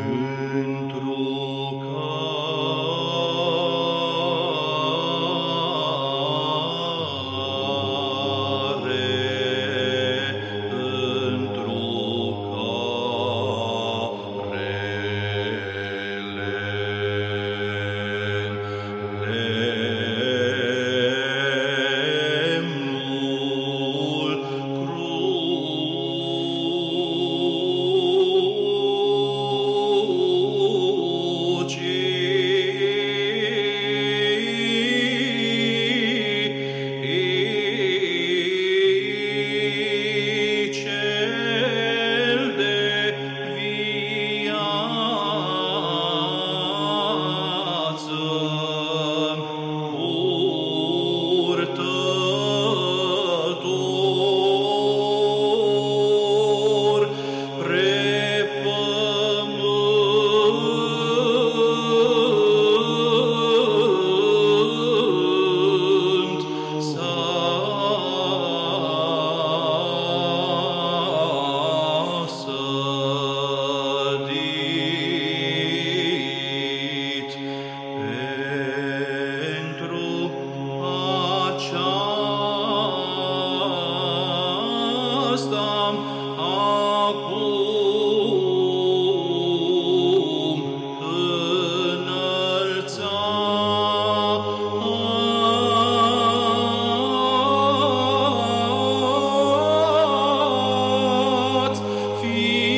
Amen. was